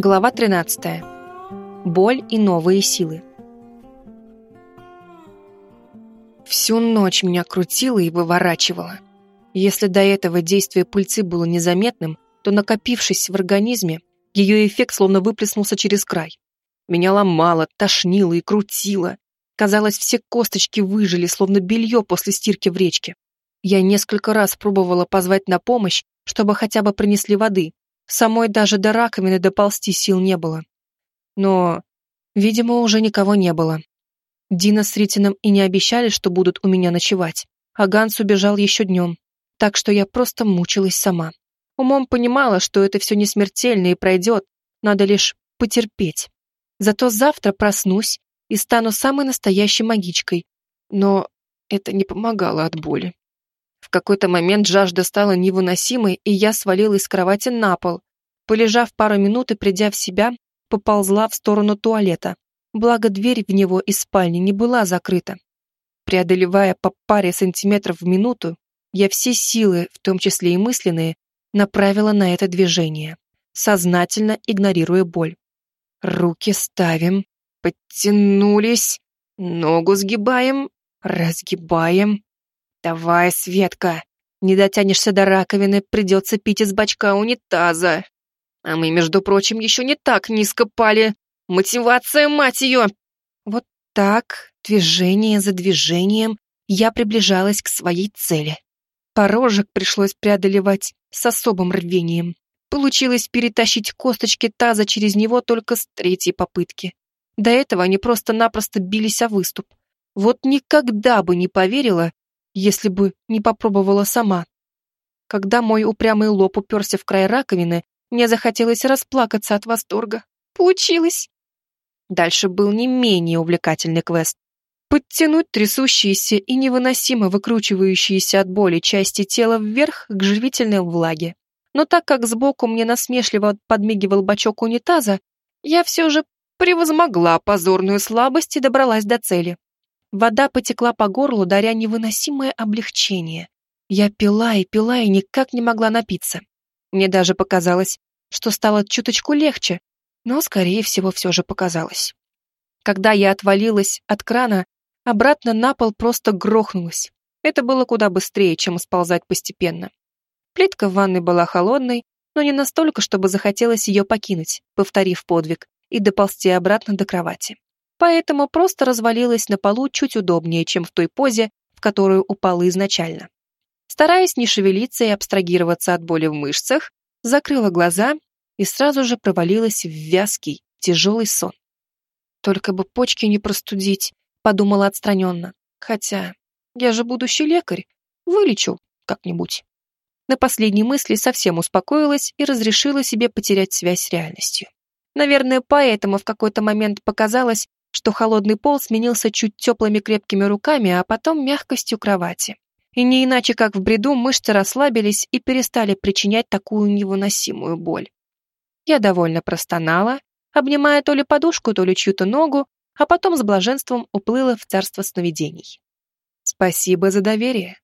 Глава 13. Боль и новые силы. Всю ночь меня крутило и выворачивало. Если до этого действие пыльцы было незаметным, то, накопившись в организме, ее эффект словно выплеснулся через край. Меня ломало, тошнило и крутило. Казалось, все косточки выжили, словно белье после стирки в речке. Я несколько раз пробовала позвать на помощь, чтобы хотя бы принесли воды. Самой даже до раковины доползти сил не было. Но, видимо, уже никого не было. Дина с Ритином и не обещали, что будут у меня ночевать. А Ганс убежал еще днем. Так что я просто мучилась сама. Умом понимала, что это все не смертельно и пройдет, надо лишь потерпеть. Зато завтра проснусь и стану самой настоящей магичкой. Но это не помогало от боли. В какой-то момент жажда стала невыносимой, и я свалилась с кровати на пол. Полежав пару минут и придя в себя, поползла в сторону туалета. Благо дверь в него из спальни не была закрыта. Преодолевая по паре сантиметров в минуту, я все силы, в том числе и мысленные, направила на это движение, сознательно игнорируя боль. Руки ставим, подтянулись, ногу сгибаем, разгибаем. Давай, Светка, не дотянешься до раковины, придется пить из бачка унитаза. А мы, между прочим, еще не так низко пали. Мотивация, мать ее! Вот так, движение за движением, я приближалась к своей цели. Порожек пришлось преодолевать с особым рвением. Получилось перетащить косточки таза через него только с третьей попытки. До этого они просто-напросто бились о выступ. Вот никогда бы не поверила, если бы не попробовала сама. Когда мой упрямый лоб уперся в край раковины, мне захотелось расплакаться от восторга. Получилось! Дальше был не менее увлекательный квест. Подтянуть трясущиеся и невыносимо выкручивающиеся от боли части тела вверх к живительной влаге. Но так как сбоку мне насмешливо подмигивал бачок унитаза, я все же превозмогла позорную слабость и добралась до цели. Вода потекла по горлу, даря невыносимое облегчение. Я пила и пила и никак не могла напиться. Мне даже показалось, что стало чуточку легче, но, скорее всего, все же показалось. Когда я отвалилась от крана, обратно на пол просто грохнулась. Это было куда быстрее, чем сползать постепенно. Плитка в ванной была холодной, но не настолько, чтобы захотелось ее покинуть, повторив подвиг, и доползти обратно до кровати. Поэтому просто развалилась на полу чуть удобнее, чем в той позе, в которую упала изначально. Стараясь не шевелиться и абстрагироваться от боли в мышцах, закрыла глаза и сразу же провалилась в вязкий, тяжелый сон. Только бы почки не простудить, подумала отстраненно. Хотя я же будущий лекарь, вылечу как-нибудь. На последней мысли совсем успокоилась и разрешила себе потерять связь с реальностью. Наверное, поэтому в какой-то момент показалось, что холодный пол сменился чуть теплыми крепкими руками, а потом мягкостью кровати. И не иначе, как в бреду, мышцы расслабились и перестали причинять такую невыносимую боль. Я довольно простонала, обнимая то ли подушку, то ли чью-то ногу, а потом с блаженством уплыла в царство сновидений. Спасибо за доверие.